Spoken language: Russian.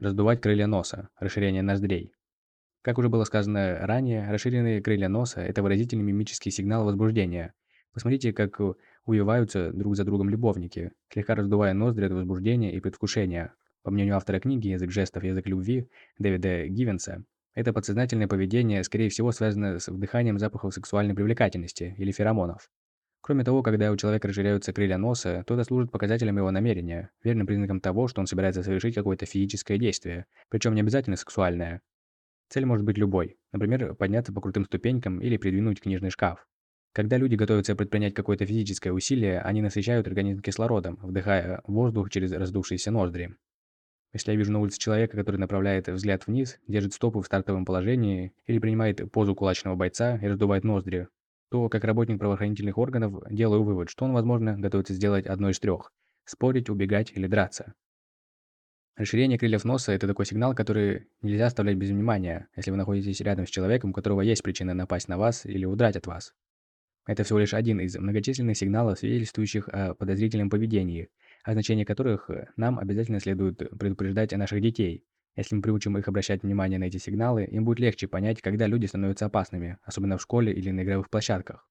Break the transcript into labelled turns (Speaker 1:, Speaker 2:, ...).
Speaker 1: Раздувать крылья носа, расширение ноздрей. Как уже было сказано ранее, расширенные крылья носа – это выразительный мимический сигнал возбуждения. Посмотрите, как увиваются друг за другом любовники, слегка раздувая ноздри от возбуждения и предвкушения. По мнению автора книги «Язык жестов. Язык любви» Дэвида Гивенса, это подсознательное поведение, скорее всего, связано с вдыханием запахов сексуальной привлекательности или феромонов. Кроме того, когда у человека расширяются крылья носа, то это служит показателем его намерения, верным признаком того, что он собирается совершить какое-то физическое действие, причем не обязательно сексуальное. Цель может быть любой, например, подняться по крутым ступенькам или придвинуть книжный шкаф. Когда люди готовятся предпринять какое-то физическое усилие, они насыщают организм кислородом, вдыхая воздух через раздувшиеся ноздри. Если я вижу на улице человека, который направляет взгляд вниз, держит стопы в стартовом положении или принимает позу кулачного бойца и раздувает ноздри, то, как работник правоохранительных органов, делаю вывод, что он, возможно, готовится сделать одно из трех – спорить, убегать или драться. Расширение крыльев носа – это такой сигнал, который нельзя оставлять без внимания, если вы находитесь рядом с человеком, у которого есть причина напасть на вас или удрать от вас. Это всего лишь один из многочисленных сигналов, свидетельствующих о подозрительном поведении, о значении которых нам обязательно следует предупреждать наших детей. Если мы приучим их обращать внимание на эти сигналы, им будет легче понять, когда люди становятся опасными, особенно в школе или на игровых площадках.